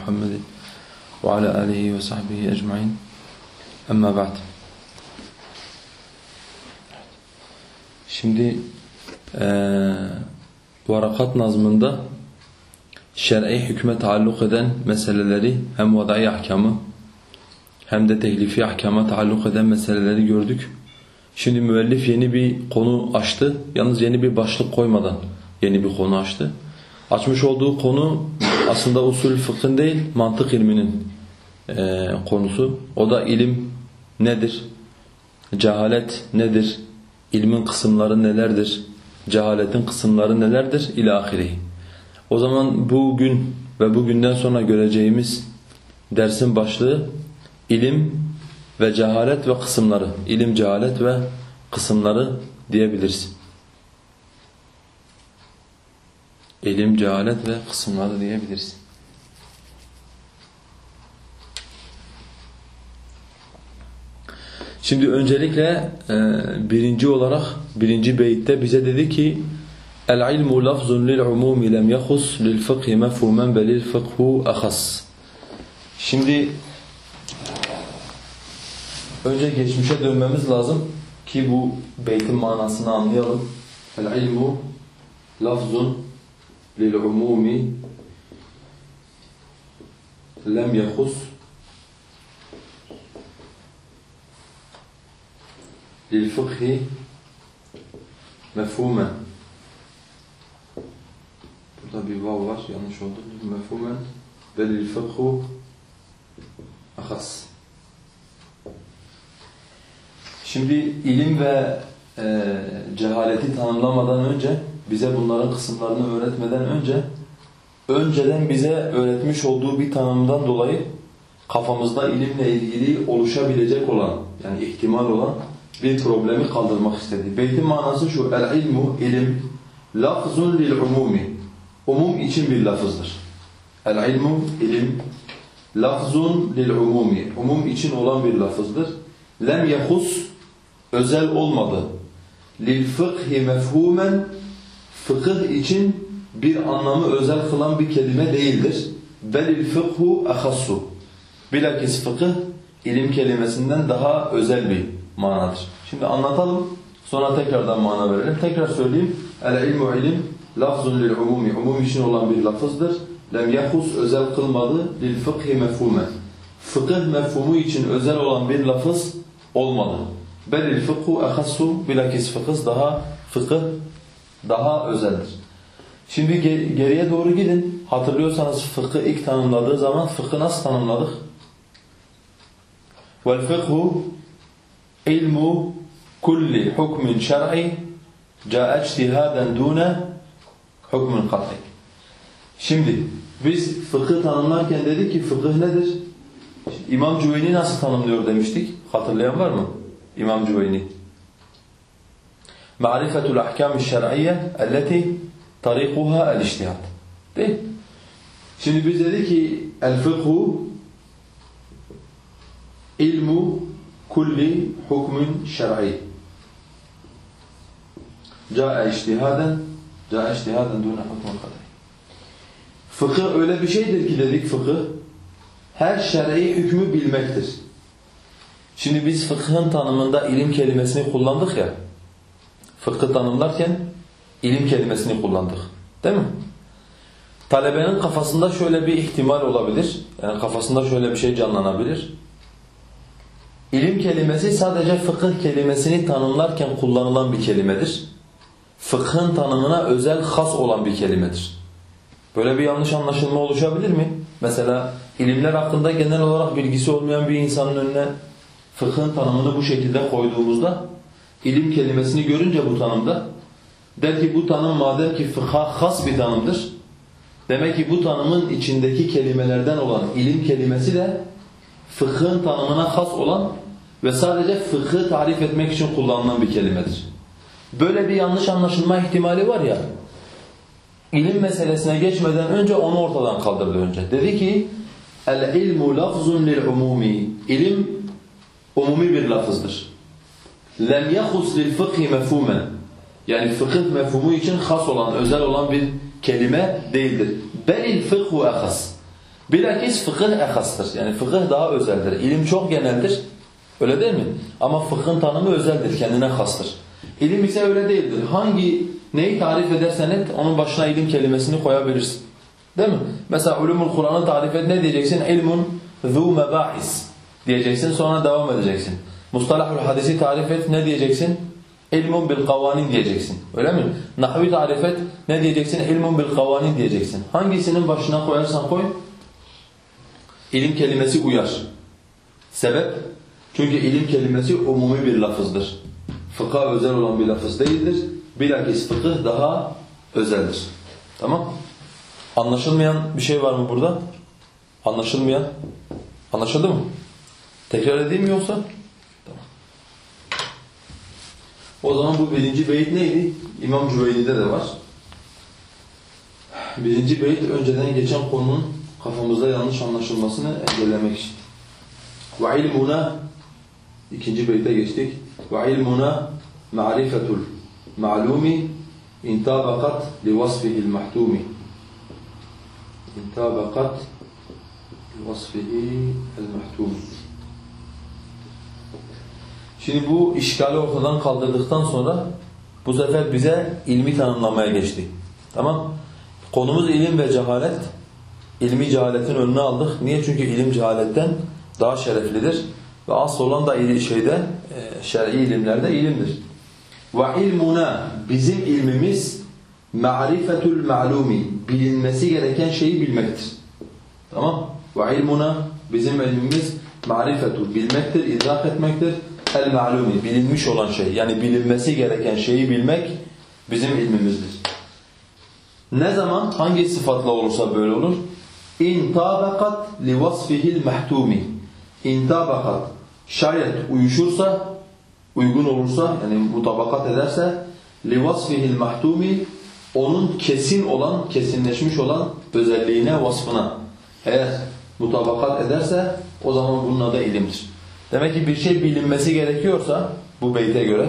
Muhammed ve ala alihi ve sahbihi ecmain. Amma ba'd. Şimdi e, Varakat nazmında şer'i hükme taalluk eden meseleleri hem vadai ahkamı hem de teklifi ahkama taalluk eden meseleleri gördük. Şimdi müellif yeni bir konu açtı. Yalnız yeni bir başlık koymadan yeni bir konu açtı. Açmış olduğu konu aslında usul fıkhın değil, mantık ilminin e, konusu. O da ilim nedir? Cehalet nedir? İlmin kısımları nelerdir? Cehaletin kısımları nelerdir? İlâhirihi. O zaman bugün ve bugünden sonra göreceğimiz dersin başlığı ilim ve cehalet ve kısımları. İlim, cehalet ve kısımları diyebiliriz. İlim, cehalet ve kısımları diyebiliriz. Şimdi öncelikle e, birinci olarak birinci beyitte bize dedi ki El-ilmu lafzun lil-umumi lem yahus lil-fıkhi mefhumen belil fıkhu ahas. Şimdi önce geçmişe dönmemiz lazım ki bu beytin manasını anlayalım. El-ilmu lafzun للعموم لم يخص للفقه مفهوما. مفهوما. بل الفقه أخص. Şimdi ilim ve e, cehaleti tanımlamadan önce bize bunların kısımlarını öğretmeden önce önceden bize öğretmiş olduğu bir tanımdan dolayı kafamızda ilimle ilgili oluşabilecek olan yani ihtimal olan bir problemi kaldırmak istedi. Beytin manası şu, el-ilmu, ilim, lafzun lil-umumi, umum için bir lafızdır. El-ilmu, ilim, lafzun lil-umumi, umum için olan bir lafızdır. Lem yahus, özel olmadı. Lil-fıkhi mefhumen, fıkıh için bir anlamı özel kılan bir kelime değildir. Belil fıkhu ahassu. Bilakis fıkıh, ilim kelimesinden daha özel bir manadır. Şimdi anlatalım, sonra tekrardan mana verelim. Tekrar söyleyeyim. El-ilmu ilim, lafzun lil-umumi, umum için olan bir lafızdır. Lem yahus, özel kılmadı, lil-fıkhi mefhumen. Fıkıh mefhumu için özel olan bir lafız olmadı. Belil fıkhu ehassu, bilakis fıkıh daha, fıkıh daha özeldir. Şimdi geriye doğru gidin. Hatırlıyorsanız fıkı ilk tanımladığı zaman fıkı nasıl tanımladık? وَالْفِقْهُ ilmu kulli hukmin şer'i ca'e ictihaden dune hukmun kat'i. Şimdi biz fıkıh tanımlarken dedik ki fıkıh nedir? İmam Cüveyni nasıl tanımlıyor demiştik? Hatırlayan var mı? İmam Cüveyni. Ma'rifetul ahkam-ı şer'iyye elleti tarikuha el-ictihad. Değil Şimdi biz dedik ki el-fıkhu ilmu kulli hukmun şer'i. Câe iştihaden, câe iştihaden dûne hukmun kaderi. Fıkıh öyle bir şeydir ki dedik fıkıh, her şer'i hükmü bilmektir. Şimdi biz fıkhın tanımında ilim kelimesini kullandık ya, fıkhı tanımlarken ilim kelimesini kullandık. Değil mi? Talebenin kafasında şöyle bir ihtimal olabilir, yani kafasında şöyle bir şey canlanabilir. İlim kelimesi sadece fıkıh kelimesini tanımlarken kullanılan bir kelimedir. Fıkhın tanımına özel, has olan bir kelimedir. Böyle bir yanlış anlaşılma oluşabilir mi? Mesela ilimler hakkında genel olarak bilgisi olmayan bir insanın önüne fıkhın tanımını bu şekilde koyduğumuzda ilim kelimesini görünce bu tanımda der ki bu tanım madem ki fıkha has bir tanımdır demek ki bu tanımın içindeki kelimelerden olan ilim kelimesi de fıkhın tanımına has olan ve sadece fıkhı tarif etmek için kullanılan bir kelimedir. Böyle bir yanlış anlaşılma ihtimali var ya, ilim meselesine geçmeden önce onu ortadan kaldırdı önce. Dedi ki, el-ilmu lafzun lil-umumi. İlim umumi bir lafızdır. Lem yahus lil-fıkhi mefhumen. Yani fıkıh mefhumu için has olan, özel olan bir kelime değildir. Belil fıkhu ehas. Bilakis fıkıh ehastır. Yani fıkıh daha özeldir. İlim çok geneldir. Öyle değil mi? Ama fıkhın tanımı özeldir, kendine hastır. İlim ise öyle değildir. Hangi neyi tarif edersen et, onun başına ilim kelimesini koyabilirsin. Değil mi? Mesela ulumul Kur'an'ı tarif et ne diyeceksin? İlmun zu mebahis diyeceksin sonra devam edeceksin. Mustalahul hadisi tarif et ne diyeceksin? İlmun bil kavanin diyeceksin. Öyle mi? Nahvi tarif et ne diyeceksin? İlmun bil kavanin diyeceksin. Hangisinin başına koyarsan koy ilim kelimesi uyar. Sebep? Çünkü ilim kelimesi umumi bir lafızdır. Fıkha özel olan bir lafız değildir. Bilakis fıkıh daha özeldir. Tamam? Anlaşılmayan bir şey var mı burada? Anlaşılmayan? Anlaşıldı mı? Tekrar edeyim mi yoksa? Tamam. O zaman bu birinci beyit neydi? İmam Cüveyli'de de var. Birinci beyit önceden geçen konunun kafamızda yanlış anlaşılmasını engellemek için. Ve ilmuna ikinci beyte geçtik. Ve ilmuna ma'rifetul ma'lumi intabakat li vasfihil mahtumi. İntabakat li vasfihi el mahtumi. Şimdi bu işgali ortadan kaldırdıktan sonra bu sefer bize ilmi tanımlamaya geçti. Tamam? Konumuz ilim ve cehalet. İlmi cehaletin önüne aldık. Niye? Çünkü ilim cehaletten daha şereflidir. Ve asıl olan da şeyde, e, şer'i ilimlerde ilimdir. Ve ilmuna bizim ilmimiz ma'rifetul ma'lumi bilinmesi gereken şeyi bilmektir. Tamam? Ve ilmuna bizim ilmimiz ma'rifetul bilmektir, idrak etmektir. El ma'lumi bilinmiş olan şey yani bilinmesi gereken şeyi bilmek bizim ilmimizdir. Ne zaman hangi sıfatla olursa böyle olur? İn tabakat li vasfihil mahtumi. İn tabakat şayet uyuşursa, uygun olursa yani mutabakat ederse li vasfihil mahtumi onun kesin olan, kesinleşmiş olan özelliğine, vasfına eğer mutabakat ederse o zaman bunun adı ilimdir. Demek ki bir şey bilinmesi gerekiyorsa bu beyte göre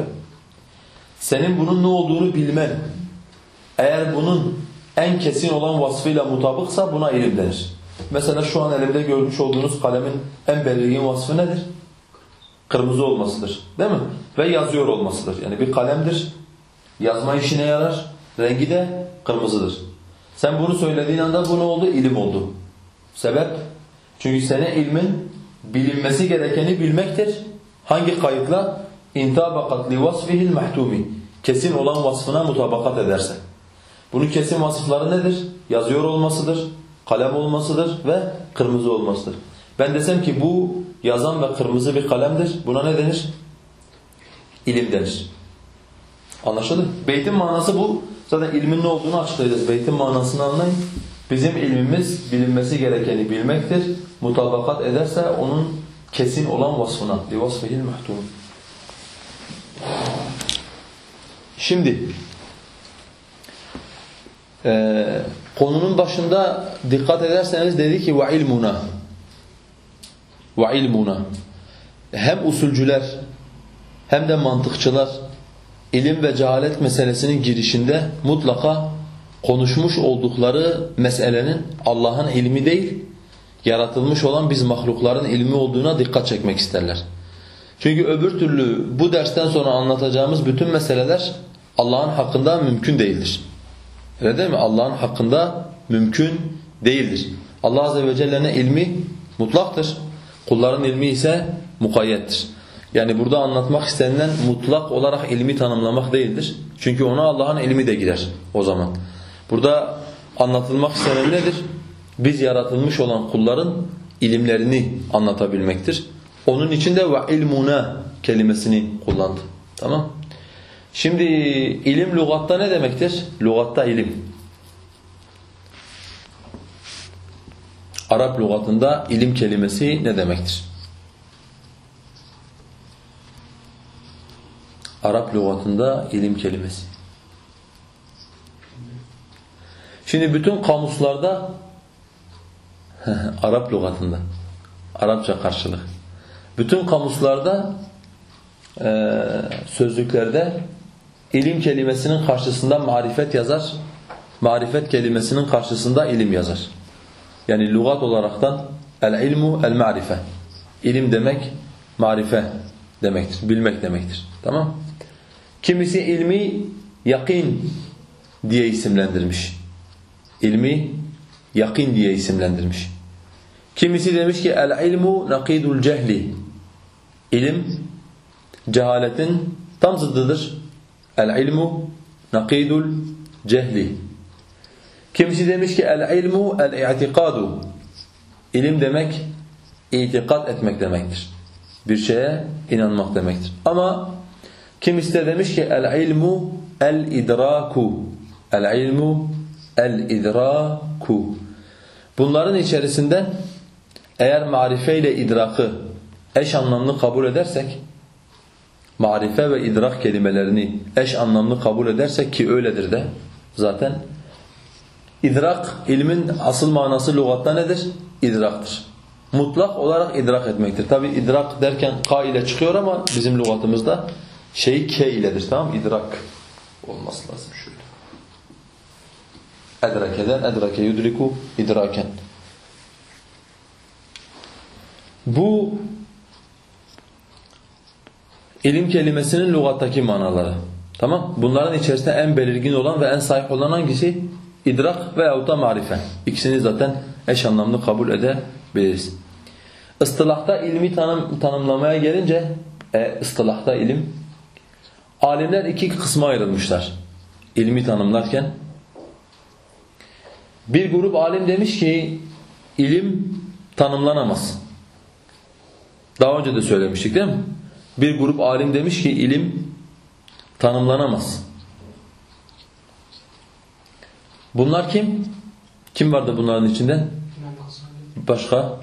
senin bunun ne olduğunu bilmen eğer bunun en kesin olan vasfıyla mutabıksa buna ilim denir. Mesela şu an elimde görmüş olduğunuz kalemin en belirgin vasfı nedir? Kırmızı olmasıdır. Değil mi? Ve yazıyor olmasıdır. Yani bir kalemdir. Yazma işine yarar. Rengi de kırmızıdır. Sen bunu söylediğin anda bu ne oldu? İlim oldu. Sebep? Çünkü senin ilmin bilinmesi gerekeni bilmektir. Hangi kayıtla? İntabakat li vasfihil mahtumi. Kesin olan vasfına mutabakat ederse. Bunun kesin vasıfları nedir? Yazıyor olmasıdır, kalem olmasıdır ve kırmızı olmasıdır. Ben desem ki bu yazan ve kırmızı bir kalemdir. Buna ne denir? İlim denir. Anlaşıldı? Beytin manası bu. Zaten ilmin ne olduğunu açıklayacağız. Beytin manasını anlayın. Bizim ilmimiz bilinmesi gerekeni bilmektir Mutabakat ederse onun kesin olan vasfına. لِوَصْفِهِ الْمَحْتُونَ Şimdi e, konunun başında dikkat ederseniz dedi ki وَعِلْمُنَا وَعِلْمُنَا Hem usulcüler hem de mantıkçılar ilim ve cehalet meselesinin girişinde mutlaka konuşmuş oldukları meselenin Allah'ın ilmi değil, yaratılmış olan biz mahlukların ilmi olduğuna dikkat çekmek isterler. Çünkü öbür türlü bu dersten sonra anlatacağımız bütün meseleler Allah'ın hakkında mümkün değildir. Öyle değil mi? Allah'ın hakkında mümkün değildir. Allah Azze ve Celle'nin ilmi mutlaktır. Kulların ilmi ise mukayyettir. Yani burada anlatmak istenilen mutlak olarak ilmi tanımlamak değildir. Çünkü ona Allah'ın ilmi de girer o zaman. Burada anlatılmak istenen nedir? Biz yaratılmış olan kulların ilimlerini anlatabilmektir. Onun için de ve ilmuna kelimesini kullandı. Tamam? Şimdi ilim lügatta ne demektir? Lügatta ilim. Arap lügatında ilim kelimesi ne demektir? Arap lügatında ilim kelimesi. Şimdi bütün kamuslarda Arap lügatında Arapça karşılık. Bütün kamuslarda e, sözlüklerde ilim kelimesinin karşısında marifet yazar. Marifet kelimesinin karşısında ilim yazar. Yani lügat olaraktan el-ilmu el-ma'rife. İlim demek marife demektir, bilmek demektir. Tamam? Kimisi ilmi yakin diye isimlendirmiş. İlmi yakin diye isimlendirmiş. Kimisi demiş ki el-ilmu nakidul cehli. İlim cehaletin tam zıddıdır. El-ilmu nakidul cehli. Kimisi demiş ki el-ilmu el-i'tikadu. İlim demek itikat etmek demektir. Bir şeye inanmak demektir. Ama kimisi de demiş ki el-ilmu el-idraku. El-ilmu el-idraku. Bunların içerisinde eğer marife ile idrakı eş anlamlı kabul edersek marife ve idrak kelimelerini eş anlamlı kabul edersek ki öyledir de zaten idrak ilmin asıl manası lügatta nedir? İdraktır. Mutlak olarak idrak etmektir. Tabi idrak derken k ile çıkıyor ama bizim lügatımızda şey k iledir tamam? İdrak olması lazım şöyle. Edrekeden edrake yudriku idraken. Bu ilim kelimesinin lügattaki manaları. Tamam? Bunların içerisinde en belirgin olan ve en sahip olan hangisi? İdrak veyahut da marife. İkisini zaten eş anlamlı kabul edebiliriz. Istılahta ilmi tanım, tanımlamaya gelince e, ıstılahta ilim alimler iki kısma ayrılmışlar. İlmi tanımlarken bir grup alim demiş ki ilim tanımlanamaz. Daha önce de söylemiştik değil mi? Bir grup alim demiş ki ilim tanımlanamaz. Bunlar kim? Kim vardı bunların içinde? Başka?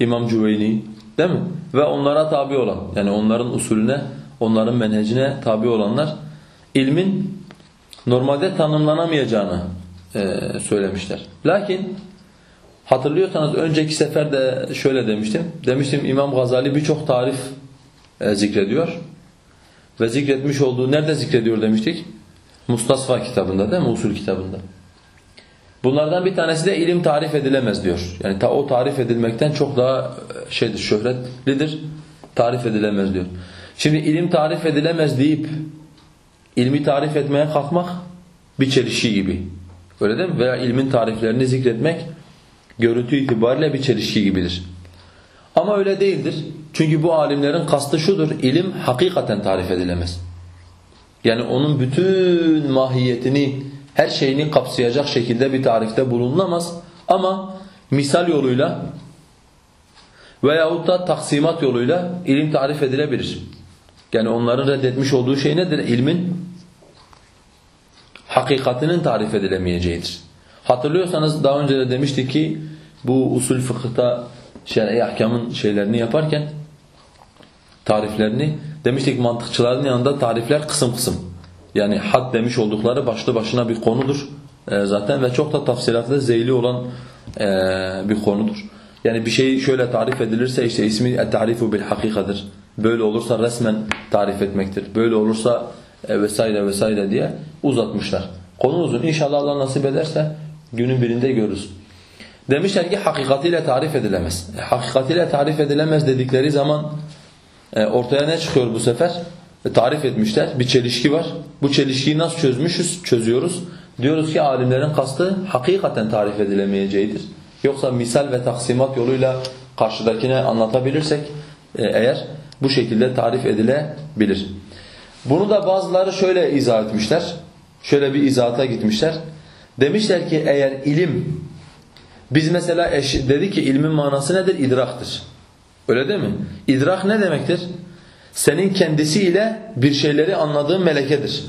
İmam Cüveyni değil mi? Ve onlara tabi olan yani onların usulüne, onların menhecine tabi olanlar ilmin normalde tanımlanamayacağını e, söylemişler. Lakin hatırlıyorsanız önceki sefer de şöyle demiştim. Demiştim İmam Gazali birçok tarif e, zikrediyor. Ve zikretmiş olduğu nerede zikrediyor demiştik? Mustasfa kitabında değil mi? Usul kitabında. Bunlardan bir tanesi de ilim tarif edilemez diyor. Yani ta o tarif edilmekten çok daha e, şeydir, şöhretlidir. Tarif edilemez diyor. Şimdi ilim tarif edilemez deyip ilmi tarif etmeye kalkmak bir çelişki gibi. Öyle değil mi? Veya ilmin tariflerini zikretmek görüntü itibariyle bir çelişki gibidir. Ama öyle değildir. Çünkü bu alimlerin kastı şudur. İlim hakikaten tarif edilemez. Yani onun bütün mahiyetini, her şeyini kapsayacak şekilde bir tarifte bulunamaz. Ama misal yoluyla veyahut da taksimat yoluyla ilim tarif edilebilir. Yani onların reddetmiş olduğu şey nedir? İlmin hakikatinin tarif edilemeyeceğidir. Hatırlıyorsanız daha önce de demiştik ki bu usul fıkıhta şer'i ahkamın şeylerini yaparken tariflerini demiştik mantıkçıların yanında tarifler kısım kısım. Yani had demiş oldukları başlı başına bir konudur e, zaten ve çok da tafsilatlı zeyli olan e, bir konudur. Yani bir şey şöyle tarif edilirse işte ismi et-tarifu bil hakikadır. Böyle olursa resmen tarif etmektir. Böyle olursa e, vesaire vesaire diye uzatmışlar. Konu uzun. İnşallah Allah nasip ederse günün birinde görürüz. Demişler ki hakikatiyle tarif edilemez. E, hakikatiyle tarif edilemez dedikleri zaman e, ortaya ne çıkıyor bu sefer? E, tarif etmişler. Bir çelişki var. Bu çelişkiyi nasıl çözmüşüz? Çözüyoruz. Diyoruz ki alimlerin kastı hakikaten tarif edilemeyeceğidir. Yoksa misal ve taksimat yoluyla karşıdakine anlatabilirsek e, eğer bu şekilde tarif edilebilir. Bunu da bazıları şöyle izah etmişler. Şöyle bir izahata gitmişler. Demişler ki eğer ilim biz mesela eş, dedi ki ilmin manası nedir? İdraktır. Öyle değil mi? İdrak ne demektir? Senin kendisiyle bir şeyleri anladığın melekedir.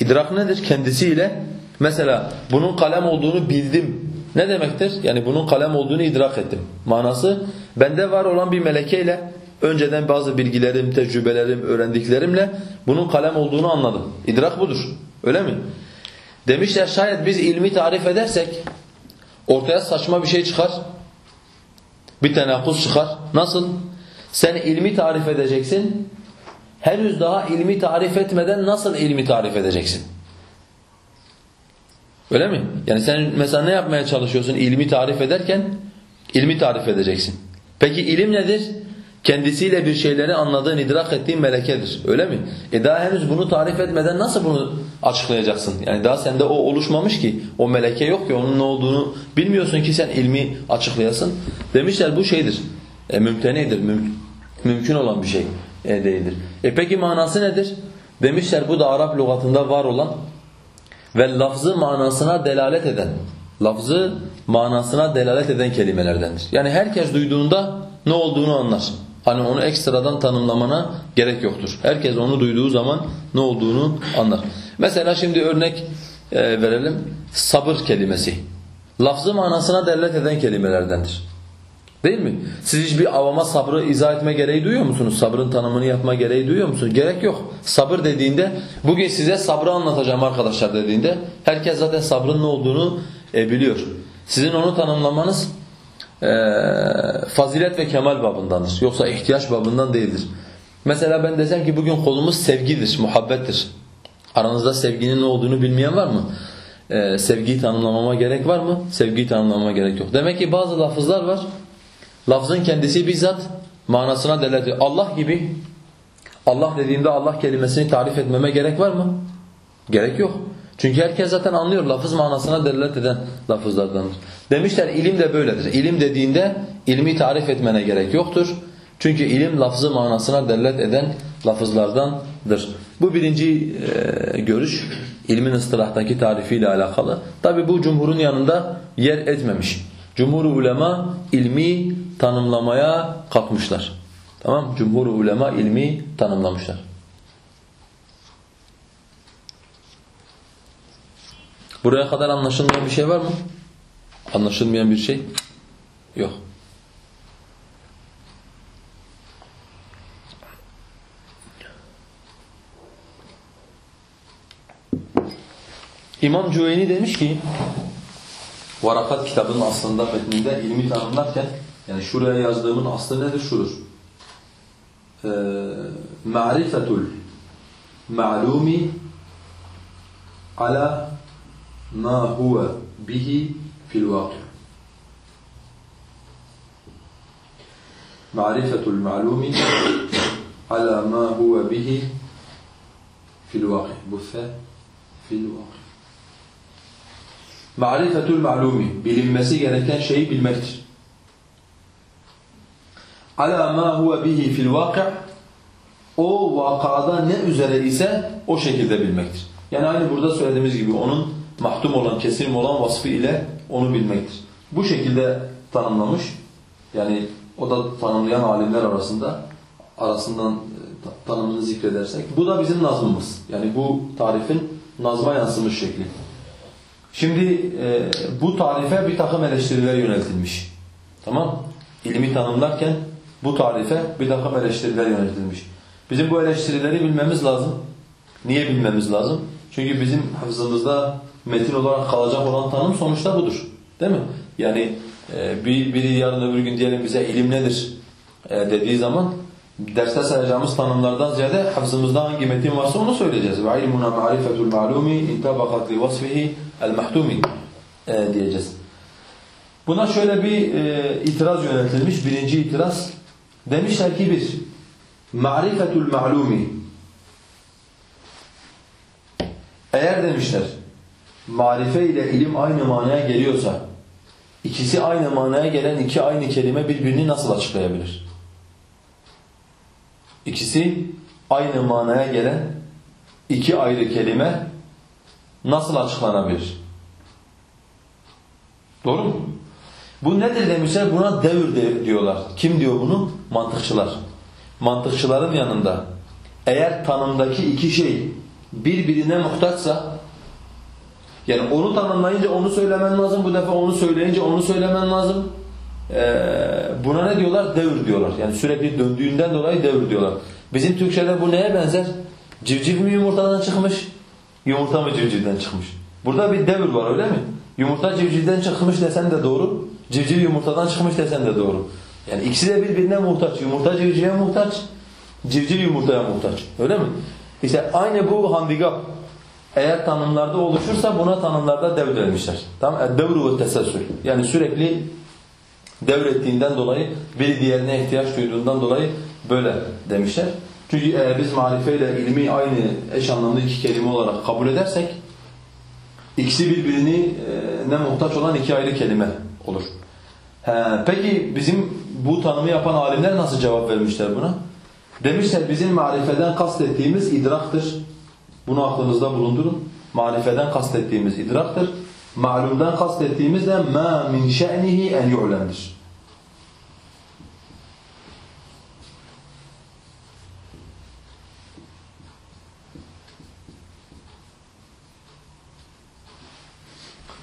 İdrak nedir? Kendisiyle mesela bunun kalem olduğunu bildim. Ne demektir? Yani bunun kalem olduğunu idrak ettim. Manası bende var olan bir melekeyle önceden bazı bilgilerim, tecrübelerim, öğrendiklerimle bunun kalem olduğunu anladım. İdrak budur. Öyle mi? Demişler şayet biz ilmi tarif edersek ortaya saçma bir şey çıkar. Bir tenakuz çıkar. Nasıl? Sen ilmi tarif edeceksin. Henüz daha ilmi tarif etmeden nasıl ilmi tarif edeceksin? Öyle mi? Yani sen mesela ne yapmaya çalışıyorsun ilmi tarif ederken? ilmi tarif edeceksin. Peki ilim nedir? Kendisiyle bir şeyleri anladığın, idrak ettiğin melekedir. Öyle mi? E daha henüz bunu tarif etmeden nasıl bunu açıklayacaksın? Yani daha sende o oluşmamış ki, o meleke yok ki onun ne olduğunu bilmiyorsun ki sen ilmi açıklayasın. Demişler bu şeydir, e, mümtenidir, müm mümkün olan bir şey e, değildir. E peki manası nedir? Demişler bu da Arap lügatında var olan ve lafzı manasına delalet eden, lafzı manasına delalet eden kelimelerdendir. Yani herkes duyduğunda ne olduğunu anlar. Hani onu ekstradan tanımlamana gerek yoktur. Herkes onu duyduğu zaman ne olduğunu anlar. Mesela şimdi örnek e, verelim. Sabır kelimesi. Lafzı manasına delalet eden kelimelerdendir. Değil mi? Siz hiçbir avama sabrı izah etme gereği duyuyor musunuz? Sabrın tanımını yapma gereği duyuyor musunuz? Gerek yok. Sabır dediğinde, bugün size sabrı anlatacağım arkadaşlar dediğinde, herkes zaten sabrın ne olduğunu e, biliyor. Sizin onu tanımlamanız fazilet ve kemal babındandır. Yoksa ihtiyaç babından değildir. Mesela ben desem ki bugün konumuz sevgidir, muhabbettir. Aranızda sevginin ne olduğunu bilmeyen var mı? Ee, sevgiyi tanımlamama gerek var mı? Sevgiyi tanımlamama gerek yok. Demek ki bazı lafızlar var. Lafzın kendisi bizzat manasına delalet ediyor. Allah gibi Allah dediğimde Allah kelimesini tarif etmeme gerek var mı? Gerek yok. Çünkü herkes zaten anlıyor lafız manasına delalet eden lafızlardandır. Demişler ilim de böyledir. İlim dediğinde ilmi tarif etmene gerek yoktur. Çünkü ilim lafzı manasına delalet eden lafızlardandır. Bu birinci e, görüş ilmin ıstılahtaki tarifiyle alakalı. Tabi bu cumhurun yanında yer etmemiş. Cumhur ulema ilmi tanımlamaya kalkmışlar. Tamam? Cumhur ulema ilmi tanımlamışlar. Buraya kadar anlaşılmayan bir şey var mı? Anlaşılmayan bir şey? Yok. İmam Cüveyni demiş ki Varakat kitabının aslında metninde ilmi tanımlarken yani şuraya yazdığımın aslı nedir? Şudur. Ee, Ma'rifetul ma'lumi ala ma huve bihi fil vakı. Ma'rifetul ma'lumi ala ma huve bihi fil vakı. Bu fe fil vakı. Ma'rifetul ma'lumi bilinmesi gereken şeyi bilmektir. Ala ma huve bihi fil vaki' o vakada ne üzere ise o şekilde bilmektir. Yani aynı burada söylediğimiz gibi onun mahtum olan, kesim olan vasfı ile onu bilmektir. Bu şekilde tanımlamış. Yani o da tanımlayan alimler arasında arasından e, tanımını zikredersek. Bu da bizim nazmımız. Yani bu tarifin nazma yansımış şekli. Şimdi e, bu tarife bir takım eleştiriler yöneltilmiş. Tamam? İlmi tanımlarken bu tarife bir takım eleştiriler yöneltilmiş. Bizim bu eleştirileri bilmemiz lazım. Niye bilmemiz lazım? Çünkü bizim hafızamızda metin olarak kalacak olan tanım sonuçta budur. Değil mi? Yani e, bir, biri yarın öbür gün diyelim bize ilim nedir e, dediği zaman derste sayacağımız tanımlardan ziyade hafızımızda hangi metin varsa onu söyleyeceğiz. Ve ilmuna ma'rifetul ma'lumi intabakat li vasfihi el e, diyeceğiz. Buna şöyle bir e, itiraz yöneltilmiş. Birinci itiraz demişler ki bir ma'rifetul ma'lumi eğer demişler marife ile ilim aynı manaya geliyorsa ikisi aynı manaya gelen iki aynı kelime birbirini nasıl açıklayabilir? İkisi aynı manaya gelen iki ayrı kelime nasıl açıklanabilir? Doğru mu? Bu nedir demişler? Buna devir de diyorlar. Kim diyor bunu? Mantıkçılar. Mantıkçıların yanında eğer tanımdaki iki şey birbirine muhtaçsa yani onu tanımlayınca onu söylemen lazım. Bu defa onu söyleyince onu söylemen lazım. Ee, buna ne diyorlar? Devir diyorlar. Yani sürekli döndüğünden dolayı devir diyorlar. Bizim Türkçe'de bu neye benzer? Civciv mi yumurtadan çıkmış? Yumurta mı civcivden çıkmış? Burada bir devir var öyle mi? Yumurta civcivden çıkmış desen de doğru. Civciv yumurtadan çıkmış desen de doğru. Yani ikisi de birbirine muhtaç. Yumurta civcive muhtaç. Civciv yumurtaya muhtaç. Öyle mi? İşte aynı bu handikap. Eğer tanımlarda oluşursa buna tanımlarda devr vermişler. Tamam? Devru ve teselsül. Yani sürekli devrettiğinden dolayı bir diğerine ihtiyaç duyduğundan dolayı böyle demişler. Çünkü eğer biz marifeyle ilmi aynı eş anlamlı iki kelime olarak kabul edersek ikisi birbirini e, ne muhtaç olan iki ayrı kelime olur. He, peki bizim bu tanımı yapan alimler nasıl cevap vermişler buna? Demişler bizim marifeden kastettiğimiz idraktır. Bunu aklınızda bulundurun. Marifeden kastettiğimiz idraktır. Ma'lumdan kastettiğimiz de ma min şe'nihi en yu'lemdir.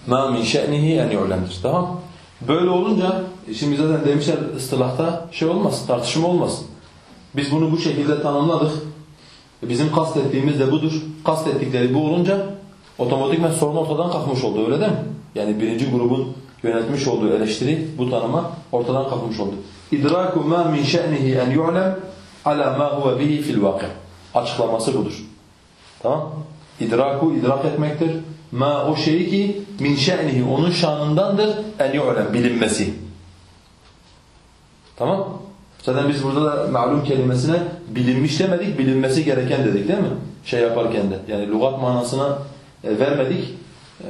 ma min şe'nihi en yu'lemdir. Tamam? Böyle olunca şimdi zaten demişler ıstılahta şey olmaz, tartışma olmaz. Biz bunu bu şekilde tanımladık. Bizim kastettiğimiz de budur. Kastettikleri bu olunca otomatikman sorun ortadan kalkmış oldu öyle değil mi? Yani birinci grubun yönetmiş olduğu eleştiri bu tanıma ortadan kalkmış oldu. İdraku ma min şe'nihi en yu'lem ala ma huve bihi fil vaki. Açıklaması budur. Tamam? İdraku idrak etmektir. Ma o şeyi ki min şe'nihi onun şanındandır en yu'lem bilinmesi. Tamam? Zaten biz burada da malum kelimesine bilinmiş demedik, bilinmesi gereken dedik değil mi? Şey yaparken de. Yani lügat manasına e, vermedik. E,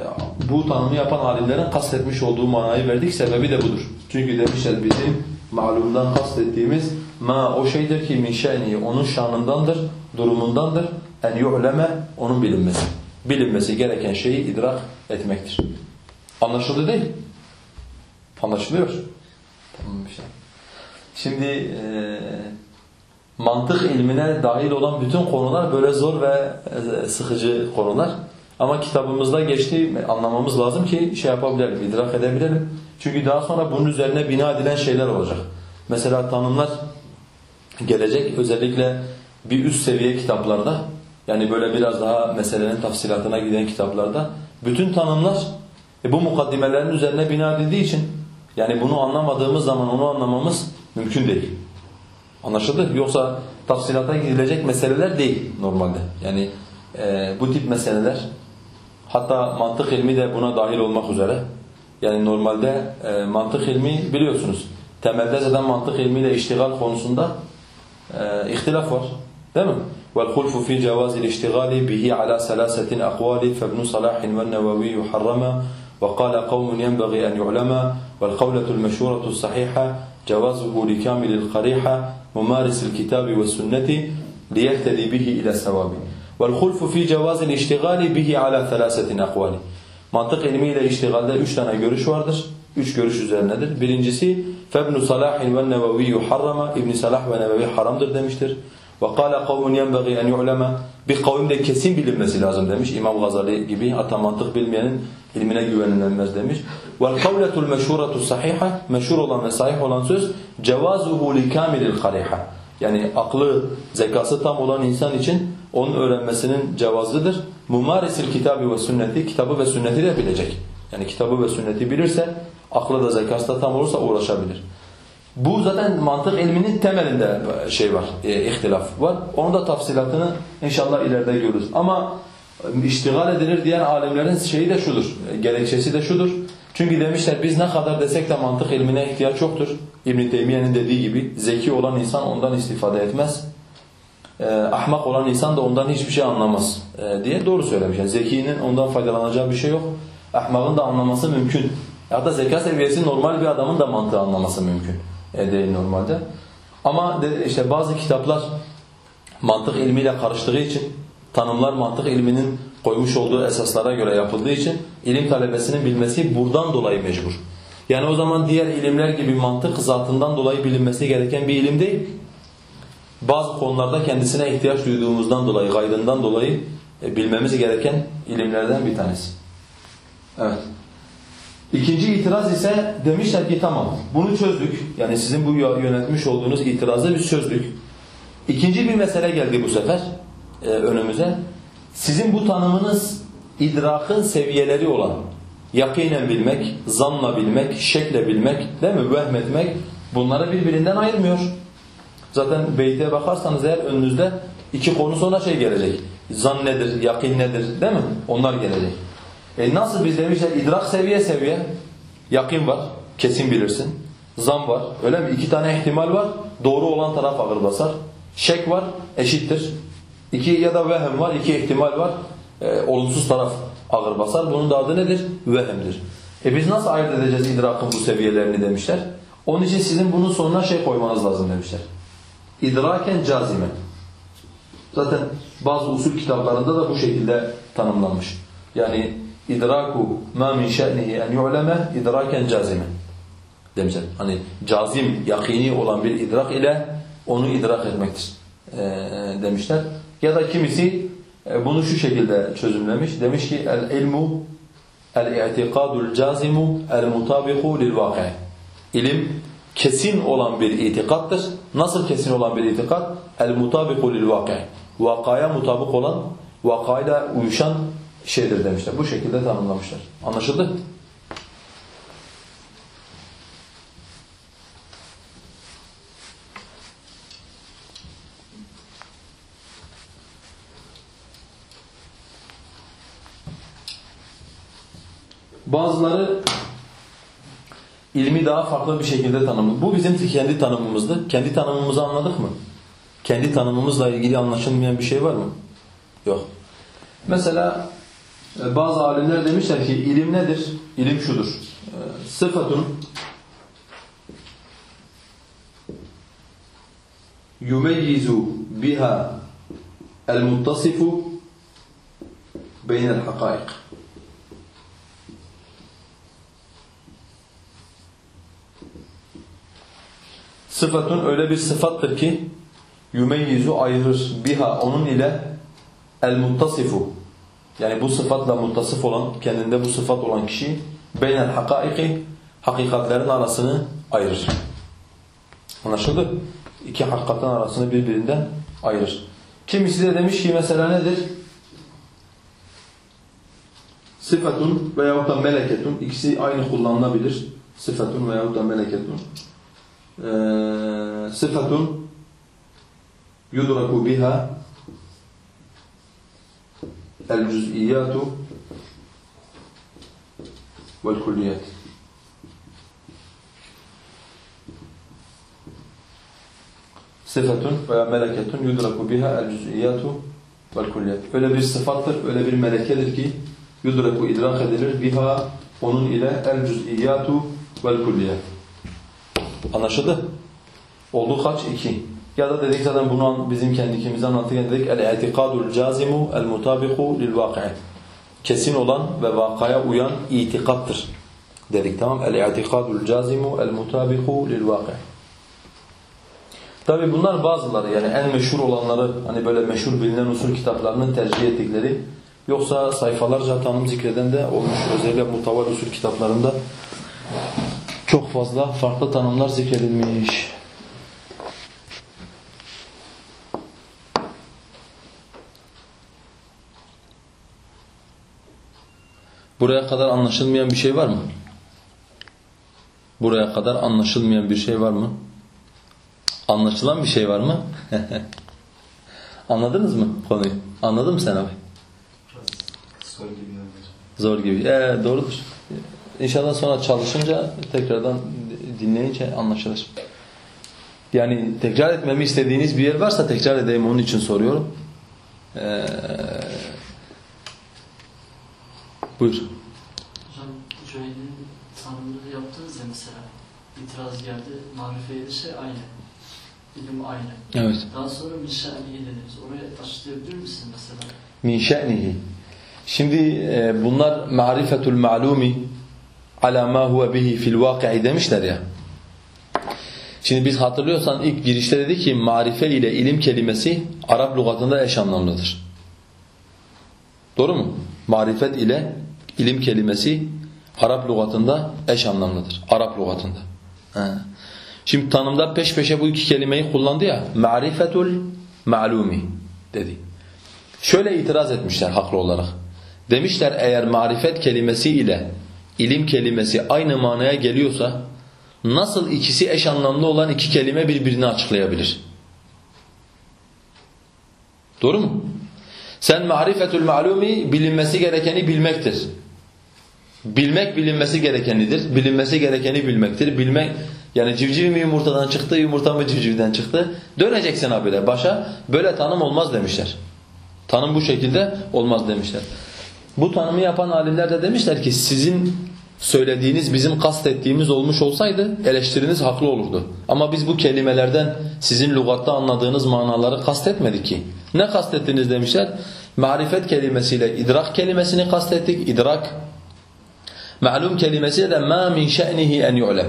bu tanımı yapan alimlerin kastetmiş olduğu manayı verdik. Sebebi de budur. Çünkü demişler bizim malumdan kastettiğimiz ma o şeydir ki min şe'nihi onun şanındandır, durumundandır. En yu'leme onun bilinmesi. Bilinmesi gereken şeyi idrak etmektir. Anlaşıldı değil Anlaşılıyor. Tamam şey. Şimdi e, mantık ilmine dahil olan bütün konular böyle zor ve e, sıkıcı konular. Ama kitabımızda geçti anlamamız lazım ki şey yapabilelim, idrak edebilelim. Çünkü daha sonra bunun üzerine bina edilen şeyler olacak. Mesela tanımlar gelecek özellikle bir üst seviye kitaplarda yani böyle biraz daha meselenin tafsilatına giden kitaplarda bütün tanımlar e, bu mukaddimelerin üzerine bina edildiği için yani bunu anlamadığımız zaman onu anlamamız mümkün değil. Anlaşıldı? Yoksa tafsilata gidilecek meseleler değil normalde. Yani e, bu tip meseleler hatta mantık ilmi de buna dahil olmak üzere. Yani normalde e, mantık ilmi biliyorsunuz. Temelde zaten mantık ilmiyle iştigal konusunda e, ihtilaf var. Değil mi? والخلف في جواز الاشتغال به على ثلاثة أقوال فابن صلاح والنووي حرما وقال قوم ينبغي أن يعلم والقولة المشهورة الصحيحة جوازه لكامل القريحة ممارس الكتاب والسنة ليهتدي به إلى الثواب والخلف في جواز الاشتغال به على ثلاثة أقوال Mantık ilmiyle iştigalde üç tane görüş vardır. Üç görüş üzerinedir. Birincisi فَابْنُ صَلَاحٍ وَالنَّوَوِيُّ حَرَّمَ İbn Salah ve Nevevi haramdır demiştir. وَقَالَ قَوْمٌ يَنْبَغِي اَنْ يُعْلَمَ Bir kavimde kesin bilinmesi lazım demiş İmam Gazali gibi. Hatta mantık bilmeyenin ilmine güvenilmez demiş. وَالْقَوْلَةُ الْمَشْهُورَةُ الصَّحِيحَةُ Meşhur olan ve sahih olan söz جَوَازُهُ لِكَامِلِ الْخَرِيحَةِ Yani aklı, zekası tam olan insan için onun öğrenmesinin cevazlıdır. Mumarisil kitabı ve sünneti, kitabı ve sünneti de bilecek. Yani kitabı ve sünneti bilirse, aklı da zekası da tam olursa uğraşabilir. Bu zaten mantık ilminin temelinde şey var, e, ihtilaf var. Onun da tafsilatını inşallah ileride görürüz. Ama e, iştigal edilir diyen alimlerin şeyi de şudur, e, gerekçesi de şudur. Çünkü demişler biz ne kadar desek de mantık ilmine ihtiyaç yoktur. İbn Teymiye'nin dediği gibi zeki olan insan ondan istifade etmez. E, ahmak olan insan da ondan hiçbir şey anlamaz e, diye doğru söylemiş. Yani zekinin ondan faydalanacağı bir şey yok. Ahmakın da anlaması mümkün. Hatta zeka seviyesi normal bir adamın da mantığı anlaması mümkün e, değil normalde. Ama de, işte bazı kitaplar mantık ilmiyle karıştığı için tanımlar mantık ilminin koymuş olduğu esaslara göre yapıldığı için ilim talebesinin bilmesi buradan dolayı mecbur. Yani o zaman diğer ilimler gibi mantık zatından dolayı bilinmesi gereken bir ilim değil. Bazı konularda kendisine ihtiyaç duyduğumuzdan dolayı, gaydından dolayı e, bilmemiz gereken ilimlerden bir tanesi. Evet. İkinci itiraz ise demişler ki tamam bunu çözdük. Yani sizin bu yönetmiş olduğunuz itirazı biz çözdük. İkinci bir mesele geldi bu sefer e, önümüze. Sizin bu tanımınız idrakın seviyeleri olan yakinen bilmek, zanla bilmek, şekle bilmek, değil mi? Vehmetmek bunları birbirinden ayırmıyor. Zaten beyte bakarsanız eğer önünüzde iki konu sonra şey gelecek. Zan nedir, yakin nedir değil mi? Onlar gelecek. E nasıl biz demişler idrak seviye seviye. Yakin var, kesin bilirsin. Zan var, öyle mi? İki tane ihtimal var, doğru olan taraf ağır basar. Şek var, eşittir. İki ya da vehem var, iki ihtimal var. E, olumsuz taraf ağır basar. Bunun da adı nedir? Vehemdir. E biz nasıl ayırt edeceğiz idrakın bu seviyelerini demişler. Onun için sizin bunun sonuna şey koymanız lazım demişler. İdraken cazimen. Zaten bazı usul kitaplarında da bu şekilde tanımlanmış. Yani idraku ma min şe'nihi en yu'leme idraken cazimen demişler. Hani cazim, yakini olan bir idrak ile onu idrak etmektir e, demişler. Ya da kimisi e, bunu şu şekilde çözümlemiş. Demiş ki el ilmu el-i'tikadul cazimu el-mutabiku lil-vaki. İlim kesin olan bir itikattır. Nasıl kesin olan bir itikat? El-mutabiku lil-vaki. Vakaya mutabık olan, vakayla uyuşan şeydir demişler. Bu şekilde tanımlamışlar. Anlaşıldı? Bazıları ilmi daha farklı bir şekilde tanımlı. Bu bizim kendi tanımımızdı. Kendi tanımımızı anladık mı? Kendi tanımımızla ilgili anlaşılmayan bir şey var mı? Yok. Mesela e, bazı alimler demişler ki ilim nedir? İlim şudur. E, sıfatun yumeyyizu biha el-muttasifu beynel hakaik. Sıfatun öyle bir sıfattır ki yumeyyizu ayırır biha onun ile el muttasifu yani bu sıfatla muttasıf olan kendinde bu sıfat olan kişi beynel hakaiki hakikatlerin arasını ayırır. Anlaşıldı? İki hakikatin arasını birbirinden ayırır. Kimisi de demiş ki mesela nedir? Sıfatun veyahut da meleketun ikisi aynı kullanılabilir. Sıfatun veyahut da meleketun. Ee, sıfatun yudraku biha el-cüz'iyyatu vel-kulliyat. Sıfatun veya meleketun yudraku biha el-cüz'iyyatu vel-kulliyat. Öyle bir sıfattır, öyle bir melekedir ki yudraku idrak edilir biha onun ile el-cüz'iyyatu vel-kulliyat. Anlaşıldı? Oldu kaç? İki. Ya da dedik zaten bunu bizim kendi ikimize anlatırken dedik el-i'tikadul cazimu el-mutabiku lil-vaki'i. Kesin olan ve vakaya uyan itikattır dedik tamam el-i'tikadul cazimu el-mutabiku lil-vaki'i. Tabi bunlar bazıları yani en meşhur olanları hani böyle meşhur bilinen usul kitaplarının tercih ettikleri yoksa sayfalarca tanım zikreden de olmuş özellikle mutavar usul kitaplarında çok fazla farklı tanımlar zikredilmiş. Buraya kadar anlaşılmayan bir şey var mı? Buraya kadar anlaşılmayan bir şey var mı? Anlaşılan bir şey var mı? Anladınız mı konuyu? Anladın mı sen abi? Zor gibi Zor gibi. Ee, doğrudur. İnşallah sonra çalışınca tekrardan dinleyince anlaşılır. Yani tekrar etmemi istediğiniz bir yer varsa tekrar edeyim onun için soruyorum. Ee, buyur. Hocam Cüheyli'nin tanımını yaptınız ya mesela. İtiraz geldi, marife şey aynı. İlim aynı. Evet. Daha sonra mişaniye dediniz. Orayı açıklayabilir misiniz mesela? Min şe'nihi. Şimdi e, bunlar marifetul ma'lumi ala ma huve bihi fil vaki'i demişler ya. Şimdi biz hatırlıyorsan ilk girişte dedi ki marife ile ilim kelimesi Arap lügatında eş anlamlıdır. Doğru mu? Marifet ile ilim kelimesi Arap lügatında eş anlamlıdır. Arap lügatında. Şimdi tanımda peş peşe bu iki kelimeyi kullandı ya. Ma'rifetul ma'lumi dedi. Şöyle itiraz etmişler haklı olarak. Demişler eğer marifet kelimesi ile ilim kelimesi aynı manaya geliyorsa nasıl ikisi eş anlamlı olan iki kelime birbirini açıklayabilir? Doğru mu? Sen marifetul ma'lumi bilinmesi gerekeni bilmektir. Bilmek bilinmesi gerekenidir. Bilinmesi gerekeni bilmektir. Bilmek yani civciv mi yumurtadan çıktı, yumurta mı civcivden çıktı? Döneceksin habire başa. Böyle tanım olmaz demişler. Tanım bu şekilde olmaz demişler. Bu tanımı yapan alimler de demişler ki sizin söylediğiniz bizim kastettiğimiz olmuş olsaydı eleştiriniz haklı olurdu. Ama biz bu kelimelerden sizin lügatta anladığınız manaları kastetmedik ki. Ne kastettiniz demişler? Marifet kelimesiyle idrak kelimesini kastettik. İdrak Ma'lum kelimesi de ma min şe'nihi en yu'lem.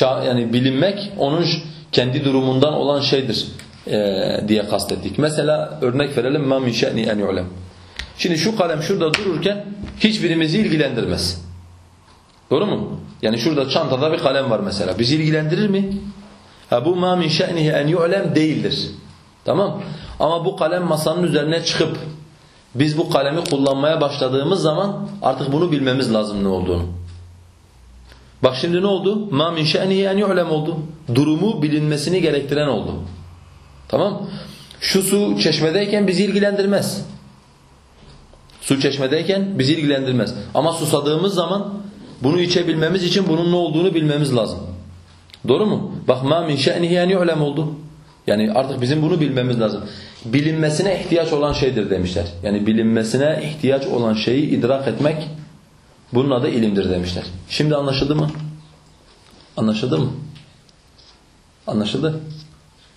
Yani bilinmek onun kendi durumundan olan şeydir e, diye kastettik. Mesela örnek verelim ma min şe'ni en yu'lem. Şimdi şu kalem şurada dururken hiçbirimizi ilgilendirmez. Doğru mu? Yani şurada çantada bir kalem var mesela. Bizi ilgilendirir mi? Ha bu ma min şe'nihi en yu'lem değildir. Tamam? Ama bu kalem masanın üzerine çıkıp biz bu kalemi kullanmaya başladığımız zaman artık bunu bilmemiz lazım ne olduğunu. Bak şimdi ne oldu? Ma min şe'nihi en yu'lem oldu. Durumu bilinmesini gerektiren oldu. Tamam? Şu su çeşmedeyken bizi ilgilendirmez. Su çeşmedeyken bizi ilgilendirmez. Ama susadığımız zaman bunu içebilmemiz için bunun ne olduğunu bilmemiz lazım. Doğru mu? Bak ma min şe'nihi en yu'lem oldu. Yani artık bizim bunu bilmemiz lazım. Bilinmesine ihtiyaç olan şeydir demişler. Yani bilinmesine ihtiyaç olan şeyi idrak etmek bunun adı ilimdir demişler. Şimdi anlaşıldı mı? Anlaşıldı mı? Anlaşıldı?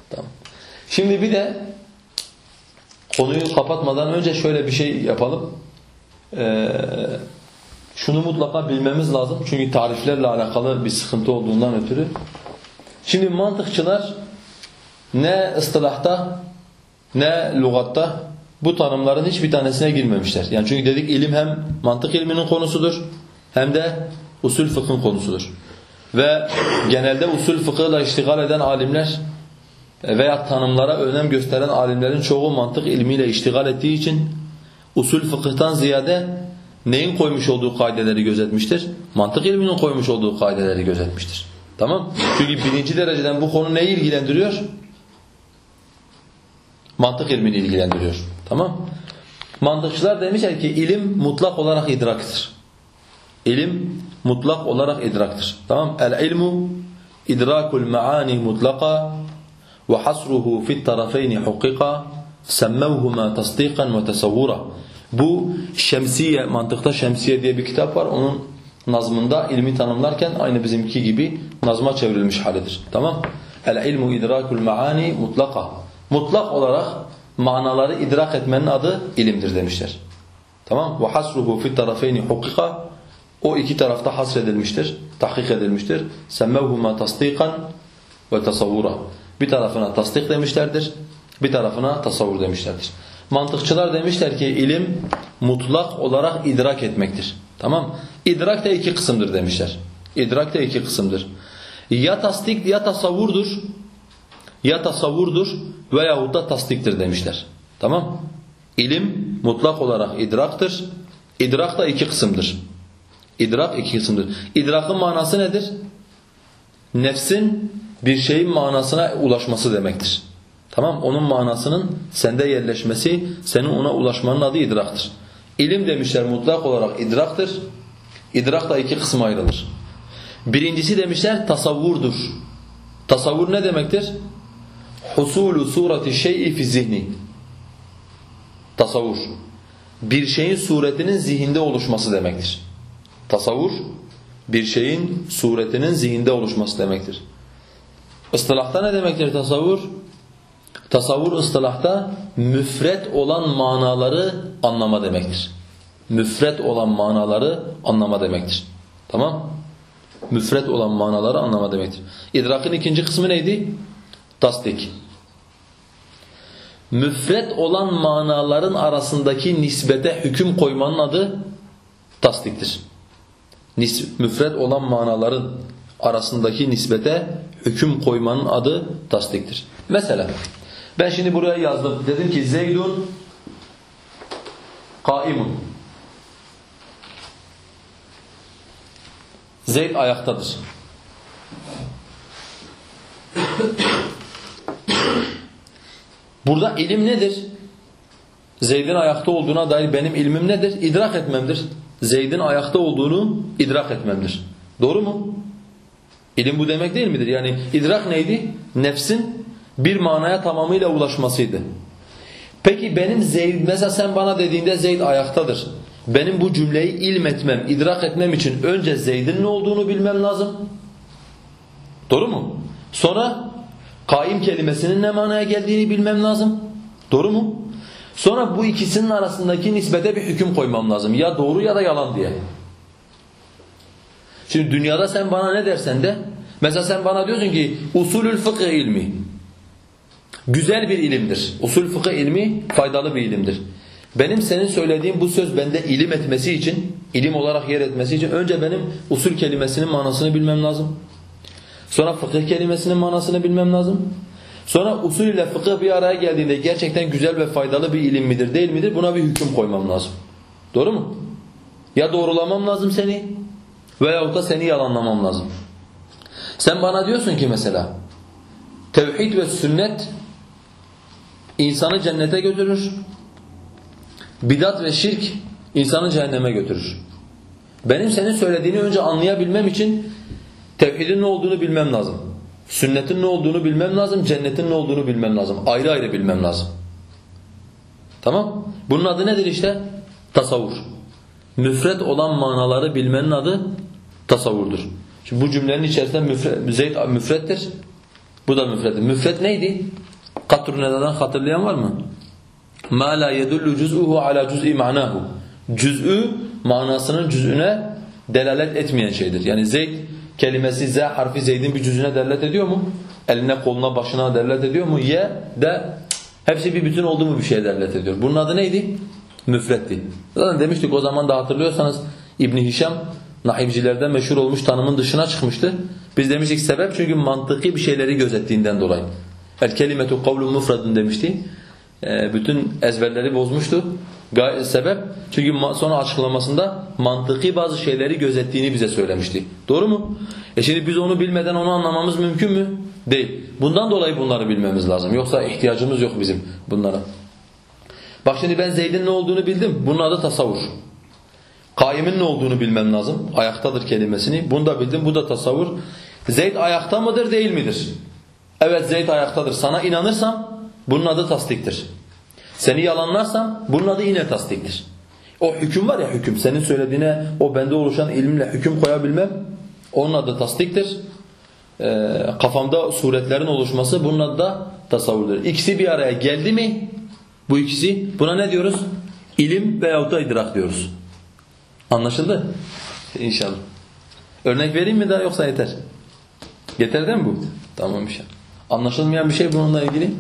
Tamam. Şimdi bir de konuyu kapatmadan önce şöyle bir şey yapalım. Ee, şunu mutlaka bilmemiz lazım. Çünkü tariflerle alakalı bir sıkıntı olduğundan ötürü. Şimdi mantıkçılar ne ıstılahta ne lügatta bu tanımların hiçbir tanesine girmemişler. Yani çünkü dedik ilim hem mantık ilminin konusudur hem de usul fıkhın konusudur. Ve genelde usul fıkhıyla iştigal eden alimler veya tanımlara önem gösteren alimlerin çoğu mantık ilmiyle iştigal ettiği için usul fıkıhtan ziyade neyin koymuş olduğu kaideleri gözetmiştir? Mantık ilminin koymuş olduğu kaideleri gözetmiştir. Tamam? Çünkü birinci dereceden bu konu neyi ilgilendiriyor? Mantık ilmini ilgilendiriyor. Tamam? Mantıkçılar demişler ki ilim mutlak olarak idraktır. İlim mutlak olarak idraktır. Tamam? El ilmu idrakul maani mutlaka ve hasruhu fi't tarafeyni hukika semmevhuma tasdikan ve tesavvura. Bu Şemsiye, mantıkta Şemsiye diye bir kitap var. Onun nazmında ilmi tanımlarken aynı bizimki gibi nazma çevrilmiş halidir. Tamam? El ilmu idrakul maani mutlaka. Mutlak olarak manaları idrak etmenin adı ilimdir demişler. Tamam? Ve hasruhu fi tarafeyni hukika. O iki tarafta hasredilmiştir, tahkik edilmiştir. Semmevhuma tasdikan ve tasavvura. Bir tarafına tasdik demişlerdir, bir tarafına tasavvur demişlerdir. Mantıkçılar demişler ki ilim mutlak olarak idrak etmektir. Tamam? İdrak da iki kısımdır demişler. İdrak da iki kısımdır. Ya tasdik ya tasavvurdur. Ya tasavvurdur veyahut da tasdiktir demişler. Tamam? İlim mutlak olarak idraktır. İdrak da iki kısımdır. İdrak iki kısımdır. İdrakın manası nedir? Nefsin bir şeyin manasına ulaşması demektir. Tamam? Onun manasının sende yerleşmesi, senin ona ulaşmanın adı idraktır. İlim demişler mutlak olarak idraktır. İdrak da iki kısma ayrılır. Birincisi demişler tasavvurdur. Tasavvur ne demektir? Husulu surati şey'i fi zihni. Tasavvur. Bir şeyin suretinin zihinde oluşması demektir. Tasavvur, bir şeyin suretinin zihinde oluşması demektir. Istılahta ne demektir tasavvur? Tasavvur ıstılahta müfret olan manaları anlama demektir. Müfret olan manaları anlama demektir. Tamam? Müfret olan manaları anlama demektir. İdrakın ikinci kısmı neydi? Tasdik. Müfret olan manaların arasındaki nisbete hüküm koymanın adı tasdiktir. Nis müfret olan manaların arasındaki nisbete hüküm koymanın adı tasdiktir. Mesela ben şimdi buraya yazdım. Dedim ki Zeydun kaimun. Zeyd ayaktadır. Burada ilim nedir? Zeyd'in ayakta olduğuna dair benim ilmim nedir? İdrak etmemdir. Zeyd'in ayakta olduğunu idrak etmemdir. Doğru mu? İlim bu demek değil midir? Yani idrak neydi? Nefsin bir manaya tamamıyla ulaşmasıydı. Peki benim Zeyd, mesela sen bana dediğinde Zeyd ayaktadır. Benim bu cümleyi ilm etmem, idrak etmem için önce Zeyd'in ne olduğunu bilmem lazım. Doğru mu? Sonra kaim kelimesinin ne manaya geldiğini bilmem lazım. Doğru mu? Sonra bu ikisinin arasındaki nispete bir hüküm koymam lazım. Ya doğru ya da yalan diye. Şimdi dünyada sen bana ne dersen de mesela sen bana diyorsun ki usulül fıkıh ilmi güzel bir ilimdir. Usul fıkıh ilmi faydalı bir ilimdir. Benim senin söylediğin bu söz bende ilim etmesi için, ilim olarak yer etmesi için önce benim usul kelimesinin manasını bilmem lazım. Sonra fıkıh kelimesinin manasını bilmem lazım. Sonra usul ile fıkıh bir araya geldiğinde gerçekten güzel ve faydalı bir ilim midir değil midir buna bir hüküm koymam lazım. Doğru mu? Ya doğrulamam lazım seni veyahut da seni yalanlamam lazım. Sen bana diyorsun ki mesela tevhid ve sünnet insanı cennete götürür. Bidat ve şirk insanı cehenneme götürür. Benim senin söylediğini önce anlayabilmem için tevhidin ne olduğunu bilmem lazım. Sünnetin ne olduğunu bilmem lazım, cennetin ne olduğunu bilmem lazım. Ayrı ayrı bilmem lazım. Tamam? Bunun adı nedir işte? Tasavvur. Müfret olan manaları bilmenin adı tasavvurdur. Şimdi bu cümlenin içerisinde müfret, Zeyd müfrettir. Bu da müfrettir. Müfret neydi? Katru neden'den hatırlayan var mı? Ma la yedullu cüz'uhu ala cüz'i ma'nahu. Cüz'ü manasının cüz'üne delalet etmeyen şeydir. Yani zek kelimesi z harfi zeydin bir cüz'üne delalet ediyor mu? Eline, koluna, başına delalet ediyor mu? Ye de hepsi bir bütün oldu mu bir şeye delalet ediyor. Bunun adı neydi? Müfretti. Zaten demiştik o zaman da hatırlıyorsanız İbn Hişam nahibcilerden meşhur olmuş tanımın dışına çıkmıştı. Biz demiştik sebep çünkü mantıki bir şeyleri gözettiğinden dolayı. El kelimetu kavlun mufradun demişti. Ee, bütün ezberleri bozmuştu. Sebep çünkü sonra açıklamasında mantıki bazı şeyleri gözettiğini bize söylemişti. Doğru mu? E şimdi biz onu bilmeden onu anlamamız mümkün mü? Değil. Bundan dolayı bunları bilmemiz lazım. Yoksa ihtiyacımız yok bizim bunlara. Bak şimdi ben Zeyd'in ne olduğunu bildim. Bunun adı tasavvur. Kaimin ne olduğunu bilmem lazım. Ayaktadır kelimesini. Bunu da bildim. Bu da tasavvur. Zeyd ayakta mıdır değil midir? Evet Zeyd ayaktadır. Sana inanırsam bunun adı tasdiktir. Seni yalanlarsam bunun adı yine tasdiktir. O hüküm var ya hüküm. Senin söylediğine o bende oluşan ilimle hüküm koyabilmem onun adı tasdiktir. Ee, kafamda suretlerin oluşması bunun adı da tasavvurdur. İkisi bir araya geldi mi bu ikisi buna ne diyoruz? İlim veyahut da idrak diyoruz. Anlaşıldı? İnşallah. Örnek vereyim mi daha yoksa yeter? Yeter değil mi bu? Tamam inşallah. Anlaşılmayan bir şey bununla ilgili.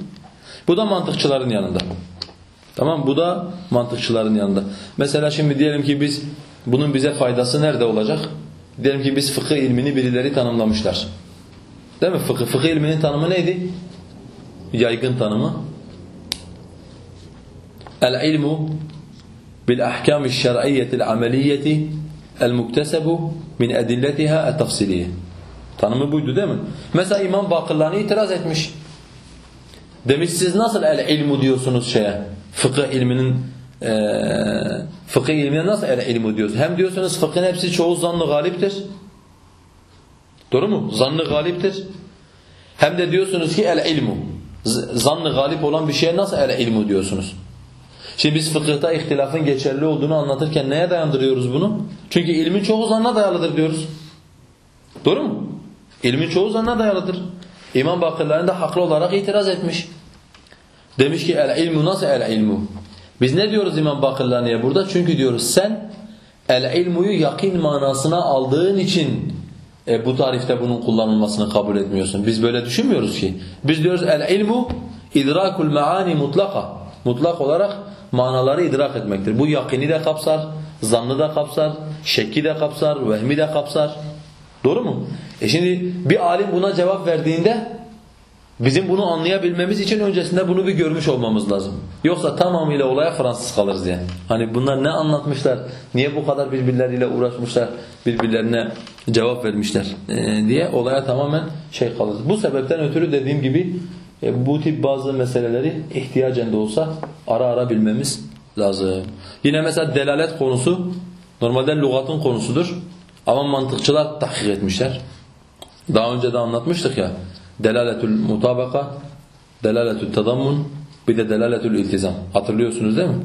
Bu da mantıkçıların yanında. Tamam bu da mantıkçıların yanında. Mesela şimdi diyelim ki biz bunun bize faydası nerede olacak? Diyelim ki biz fıkıh ilmini birileri tanımlamışlar. Değil mi? Fıkıh, fıkıh ilminin tanımı neydi? Yaygın tanımı. El-ilmu bil-ahkam şer'iyyeti ameliyyeti el-muktesebu min edilletiha et-tafsiliye. Tanımı buydu değil mi? Mesela İmam Bakırlani itiraz etmiş. Demiş siz nasıl el-ilmu diyorsunuz şeye? Fıkıh ilminin e, fıkıh ilmine nasıl el-ilmu diyorsunuz? Hem diyorsunuz fıkhın hepsi çoğu zannı galiptir. Doğru mu? Zannı galiptir. Hem de diyorsunuz ki el-ilmu. Zannı galip olan bir şeye nasıl el-ilmu diyorsunuz? Şimdi biz fıkıhta ihtilafın geçerli olduğunu anlatırken neye dayandırıyoruz bunu? Çünkü ilmin çoğu zanna dayalıdır diyoruz. Doğru mu? İlmin çoğu zanna dayalıdır. İmam Bakırlar'ın da haklı olarak itiraz etmiş. Demiş ki el ilmu nasıl el ilmu? Biz ne diyoruz İmam Bakırlar'ya burada? Çünkü diyoruz sen el ilmuyu yakin manasına aldığın için e, bu tarifte bunun kullanılmasını kabul etmiyorsun. Biz böyle düşünmüyoruz ki. Biz diyoruz el ilmu idrakul maani mutlaka. Mutlak olarak manaları idrak etmektir. Bu yakini de kapsar, zannı da kapsar, şekki de kapsar, vehmi de kapsar. Doğru mu? E şimdi bir alim buna cevap verdiğinde bizim bunu anlayabilmemiz için öncesinde bunu bir görmüş olmamız lazım. Yoksa tamamıyla olaya Fransız kalırız yani. Hani bunlar ne anlatmışlar, niye bu kadar birbirleriyle uğraşmışlar, birbirlerine cevap vermişler e, diye olaya tamamen şey kalırız. Bu sebepten ötürü dediğim gibi e, bu tip bazı meseleleri ihtiyacen de olsa ara ara bilmemiz lazım. Yine mesela delalet konusu normalde lügatın konusudur. Ama mantıkçılar tahkik etmişler. Daha önce de anlatmıştık ya. Delaletül mutabaka, delaletül tadammun, bir de delaletül iltizam. Hatırlıyorsunuz değil mi?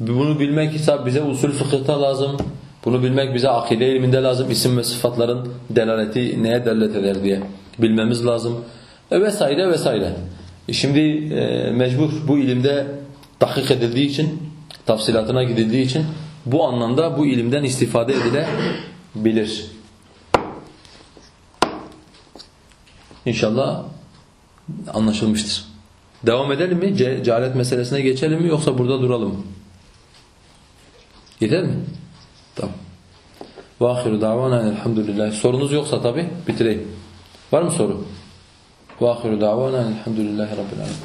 Bunu bilmek ise bize usul fıkıhta lazım. Bunu bilmek bize akide ilminde lazım. İsim ve sıfatların delaleti neye delalet eder diye bilmemiz lazım. E vesaire vesaire. E Şimdi e, mecbur bu ilimde tahkik edildiği için, tafsilatına gidildiği için bu anlamda bu ilimden istifade edilebilir. İnşallah anlaşılmıştır. Devam edelim mi? Ce cehalet meselesine geçelim mi yoksa burada duralım mı? Gider mi? Tamam. وَاَخِرُ دَعْوَانَا elhamdülillah. Sorunuz yoksa tabi bitireyim. Var mı soru? وَاَخِرُ دَعْوَانَا elhamdülillahi rabbil alemin.